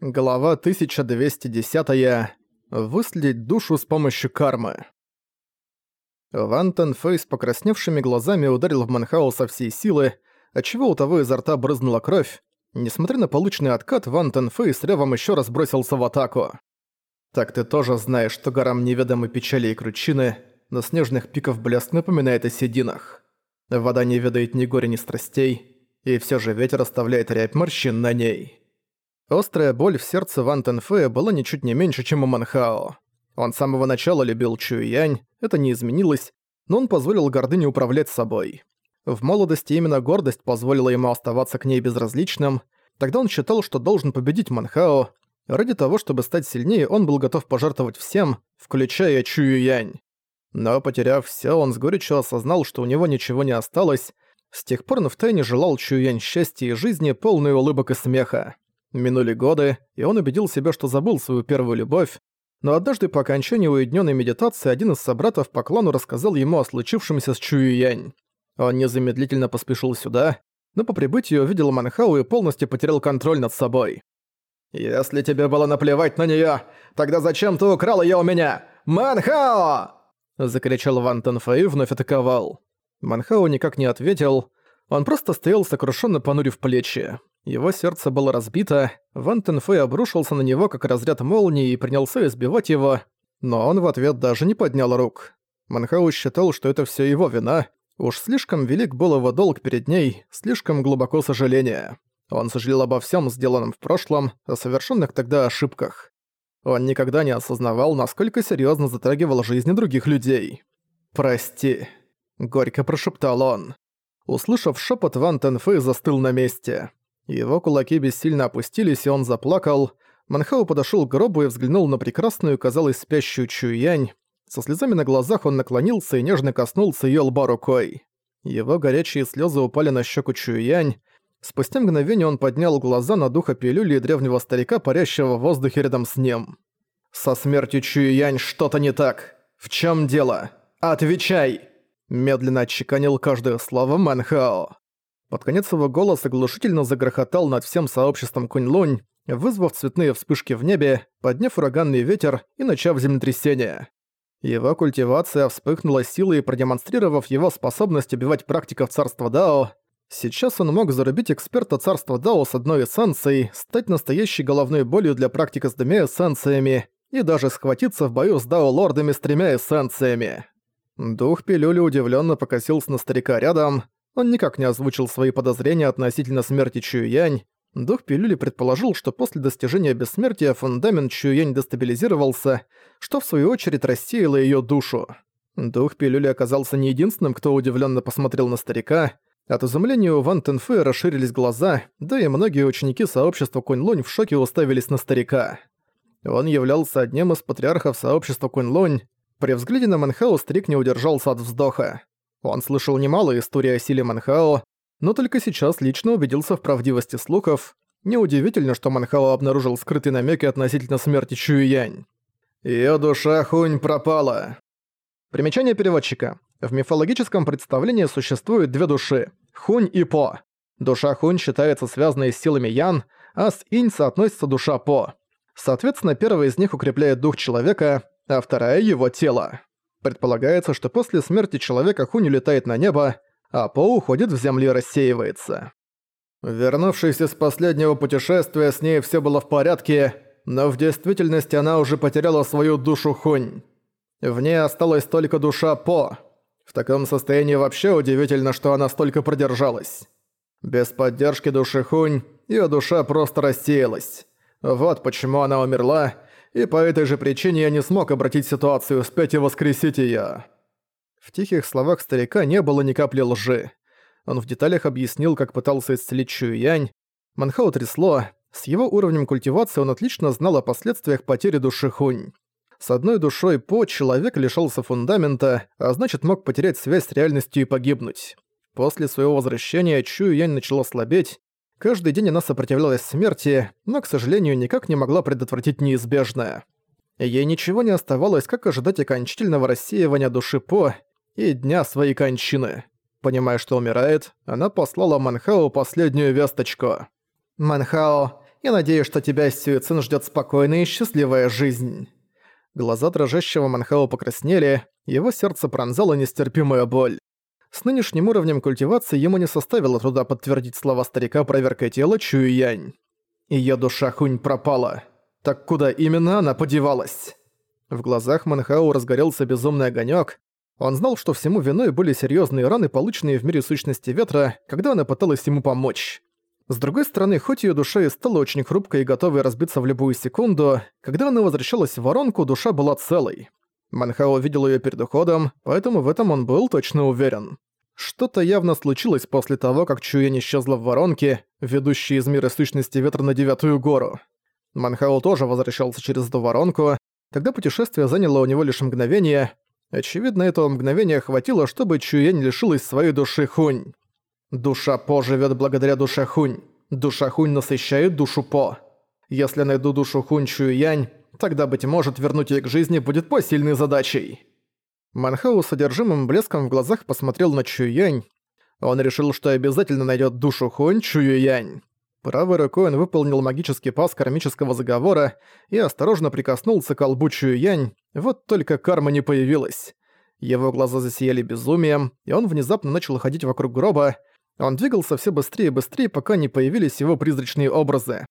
Глава 1210. Выследить душу с помощью кармы. Вантон Фэй с покрасневшими глазами ударил в Манхау со всей силы, отчего у того изо рта брызнула кровь. Несмотря на полученный откат, Вантон Фэй с ревом еще раз бросился в атаку. «Так ты тоже знаешь, что горам неведомы печали и кручины, но снежных пиков блеск напоминает о сединах. Вода не ведает ни горя, ни страстей, и все же ветер оставляет рябь морщин на ней». Острая боль в сердце Ван Тенфея была ничуть не меньше, чем у Манхао. Он с самого начала любил Чуянь, это не изменилось, но он позволил гордыне управлять собой. В молодости именно гордость позволила ему оставаться к ней безразличным, тогда он считал, что должен победить Манхао. Ради того, чтобы стать сильнее, он был готов пожертвовать всем, включая Чуюянь. Но, потеряв все, он с горечью осознал, что у него ничего не осталось. С тех пор он втайне желал Чуюянь счастья и жизни, полной улыбок и смеха. Минули годы, и он убедил себя, что забыл свою первую любовь, но однажды по окончании уединенной медитации один из собратов по клану рассказал ему о случившемся с Чуюянь. Он незамедлительно поспешил сюда, но по прибытию увидел Манхау и полностью потерял контроль над собой. «Если тебе было наплевать на неё, тогда зачем ты украл её у меня? Манхао!» Закричал Ван Тенфэй и вновь атаковал. Манхао никак не ответил, он просто стоял сокрушенно понурив плечи. Его сердце было разбито, Ван Тенфэй обрушился на него как разряд молнии и принялся избивать его, но он в ответ даже не поднял рук. Манхау считал, что это все его вина, уж слишком велик был его долг перед ней, слишком глубоко сожаление. Он сожалел обо всем сделанном в прошлом, о совершенных тогда ошибках. Он никогда не осознавал, насколько серьезно затрагивал жизни других людей. «Прости», — горько прошептал он. Услышав шепот, Ван Тенфэй застыл на месте. Его кулаки бессильно опустились, и он заплакал. Манхау подошёл к гробу и взглянул на прекрасную, казалось, спящую Чуянь. Со слезами на глазах он наклонился и нежно коснулся её лба рукой. Его горячие слёзы упали на щеку Чуянь. Спустя мгновение он поднял глаза на духа пилюли и древнего старика, парящего в воздухе рядом с ним. «Со смертью Чуянь что-то не так. В чём дело? Отвечай!» Медленно отчеканил каждое слово Манхао. Под конец его голос оглушительно загрохотал над всем сообществом Кунь-Лунь, вызвав цветные вспышки в небе, подняв ураганный ветер и начав землетрясение. Его культивация вспыхнула силой, продемонстрировав его способность убивать практиков царства Дао. Сейчас он мог зарубить эксперта царства Дао с одной эссенцией, стать настоящей головной болью для практика с двумя эссенциями и даже схватиться в бою с Дао-лордами с тремя эссенциями. Дух пилюли удивленно покосился на старика рядом, он никак не озвучил свои подозрения относительно смерти Чуюянь. Дух пилюли предположил, что после достижения бессмертия фундамент Чуюянь дестабилизировался, что в свою очередь рассеяло её душу. Дух пилюли оказался не единственным, кто удивленно посмотрел на старика. От изумления у Ван Тенфея расширились глаза, да и многие ученики сообщества Кунь-Лунь в шоке уставились на старика. Он являлся одним из патриархов сообщества Кунь-Лунь. При взгляде на Манхау старик не удержался от вздоха. Он слышал немало историй о силе Манхао, но только сейчас лично убедился в правдивости слухов. Неудивительно, что Манхао обнаружил скрытые намеки относительно смерти Чуюянь. Её душа Хунь пропала. Примечание переводчика. В мифологическом представлении существует две души – Хунь и По. Душа Хунь считается связанной с силами Ян, а с Инь соотносится душа По. Соответственно, первая из них укрепляет дух человека, а вторая – его тело. Предполагается, что после смерти человека Хунь улетает на небо, а По уходит в землю и рассеивается. Вернувшись из последнего путешествия, с ней все было в порядке, но в действительности она уже потеряла свою душу Хунь. В ней осталась только душа По. В таком состоянии вообще удивительно, что она столько продержалась. Без поддержки души Хунь, ее душа просто рассеялась. Вот почему она умерла, и по этой же причине я не смог обратить ситуацию вспять и воскресить её». В тихих словах старика не было ни капли лжи. Он в деталях объяснил, как пытался исцелить Чуюянь. Манхау трясло. С его уровнем культивации он отлично знал о последствиях потери души Хунь. С одной душой По человек лишался фундамента, а значит мог потерять связь с реальностью и погибнуть. После своего возвращения Чу Янь начала слабеть, Каждый день она сопротивлялась смерти, но, к сожалению, никак не могла предотвратить неизбежное. Ей ничего не оставалось, как ожидать окончательного рассеивания души По и дня своей кончины. Понимая, что умирает, она послала Манхао последнюю весточку. «Манхао, Я надеюсь, что тебя с Сюэцин ждёт спокойная и счастливая жизнь». Глаза дрожащего Манхао покраснели, его сердце пронзало нестерпимая боль. С нынешним уровнем культивации ему не составило труда подтвердить слова старика проверкой тела Чую Янь. Её душа хунь пропала. Так куда именно она подевалась? В глазах Манхау разгорелся безумный огонёк. Он знал, что всему виной были серьёзные раны, полученные в мире сущности ветра, когда она пыталась ему помочь. С другой стороны, хоть её душа и стала очень хрупкой и готовой разбиться в любую секунду, когда она возвращалась в воронку, душа была целой. Манхао видел её перед уходом, поэтому в этом он был точно уверен. Что-то явно случилось после того, как Чуень исчезла в воронке, ведущей из мира сущности ветра на Девятую гору. Манхао тоже возвращался через эту воронку, тогда путешествие заняло у него лишь мгновение. Очевидно, этого мгновения хватило, чтобы Чуень лишилась своей души Хунь. Душа По живет благодаря душе Хунь. Душа Хунь насыщает душу По. Если найду душу Хунь Чуянь, тогда, быть может, вернуть ее к жизни будет посильной задачей. Манхау с содержимым блеском в глазах посмотрел на Чуянь. Он решил, что обязательно найдет душу Хунь Чуянь. Правой рукой он выполнил магический пас кармического заговора и осторожно прикоснулся к колбу Чуянь, вот только карма не появилась. Его глаза засияли безумием, и он внезапно начал ходить вокруг гроба, он двигался все быстрее и быстрее, пока не появились его призрачные образы.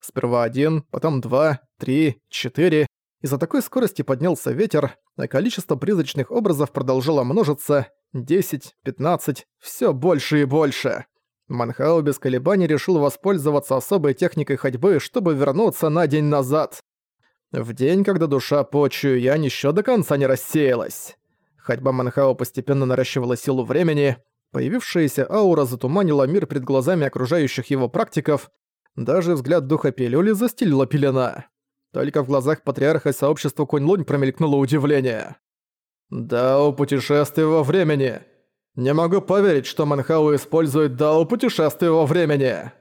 Сперва один, потом два, три, четыре. Из-за такой скорости поднялся ветер, а количество призрачных образов продолжало множиться. Десять, пятнадцать, все больше и больше. Манхао без колебаний решил воспользоваться особой техникой ходьбы, чтобы вернуться на день назад. В день, когда душа по Чуян еще до конца не рассеялась. Ходьба Манхао постепенно наращивала силу времени, Появившаяся аура затуманила мир перед глазами окружающих его практиков, даже взгляд духа пилюли застелила пелена. Только в глазах патриарха сообщества Кунь-Лунь промелькнуло удивление. «Дао путешествия во времени! Не могу поверить, что Манхау использует Дао путешествия во времени!»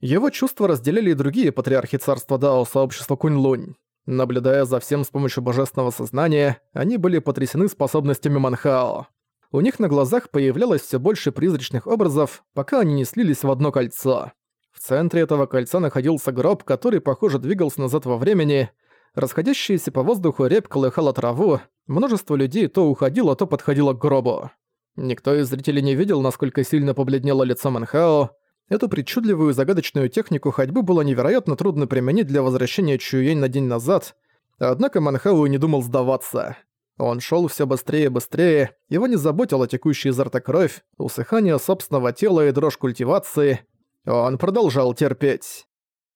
Его чувства разделили и другие патриархи царства Дао сообщества Кунь-Лунь. Наблюдая за всем с помощью божественного сознания, они были потрясены способностями Манхао у них на глазах появлялось все больше призрачных образов, пока они не слились в одно кольцо. В центре этого кольца находился гроб, который, похоже, двигался назад во времени. Расходящаяся по воздуху рябь колыхала траву, множество людей то уходило, то подходило к гробу. Никто из зрителей не видел, насколько сильно побледнело лицо Манхао. Эту причудливую загадочную технику ходьбы было невероятно трудно применить для возвращения Чуюень на день назад, однако Манхао не думал сдаваться. Он шел все быстрее и быстрее, его не заботила текущая изо рта кровь, усыхание собственного тела и дрожь культивации. Он продолжал терпеть.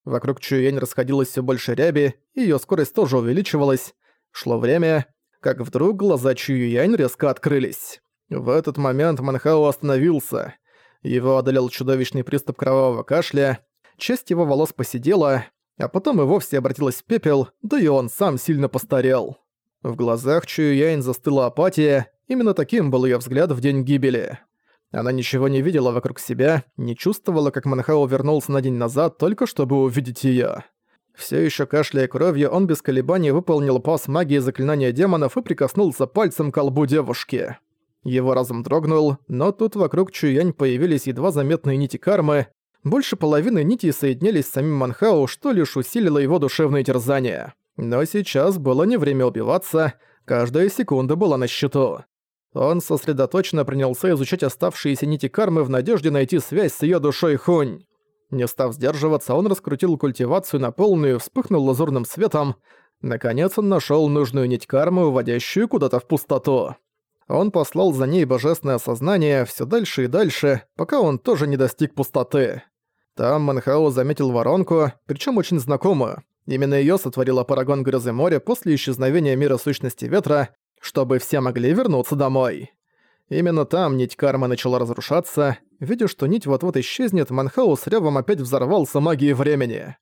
Вокруг Чуень расходилось все больше ряби, ее скорость тоже увеличивалась. Шло время, как вдруг глаза Чуюянь резко открылись. В этот момент Манхао остановился. Его одолел чудовищный приступ кровавого кашля, часть его волос посидела, а потом и вовсе обратилась в пепел, да и он сам сильно постарел. В глазах Чуюянь застыла апатия, именно таким был её взгляд в день гибели. Она ничего не видела вокруг себя, не чувствовала, как Манхао вернулся на день назад, только чтобы увидеть её. Всё ещё кашляя кровью, он без колебаний выполнил пас магии заклинания демонов и прикоснулся пальцем к колбу девушки. Его разум дрогнул, но тут вокруг Чуянь появились едва заметные нити кармы, больше половины нитей соединились с самим Манхао, что лишь усилило его душевные терзания. Но сейчас было не время убиваться, каждая секунда была на счету. Он сосредоточенно принялся изучать оставшиеся нити кармы в надежде найти связь с ее душой Хунь. Не став сдерживаться, он раскрутил культивацию на полную, вспыхнул лазурным светом. Наконец он нашел нужную нить кармы, уводящую куда-то в пустоту. Он послал за ней божественное сознание все дальше и дальше, пока он тоже не достиг пустоты. Там Манхао заметил воронку, причем очень знакомую. Именно её сотворила Парагон Грозы моря после исчезновения мира сущности ветра, чтобы все могли вернуться домой. Именно там нить кармы начала разрушаться. Видя, что нить вот-вот исчезнет, Манхау с рёвом опять взорвался магией времени.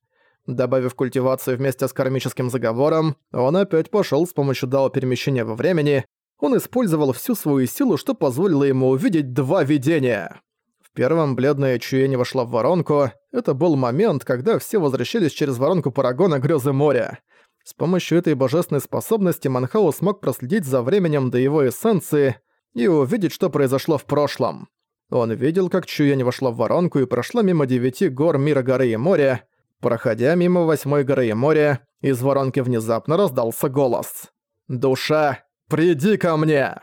Добавив культивацию вместе с кармическим заговором, он опять пошёл с помощью дао перемещения во времени. Он использовал всю свою силу, что позволило ему увидеть два видения. В первом бледная Чуэнь вошла в воронку. Это был момент, когда все возвращались через воронку Парагона Грёзы моря. С помощью этой божественной способности Манхау смог проследить за временем до его эссенции и увидеть, что произошло в прошлом. Он видел, как Чуянь вошла в воронку и прошла мимо девяти гор мира горы и моря. Проходя мимо восьмой горы и моря, из воронки внезапно раздался голос. «Душа, приди ко мне!»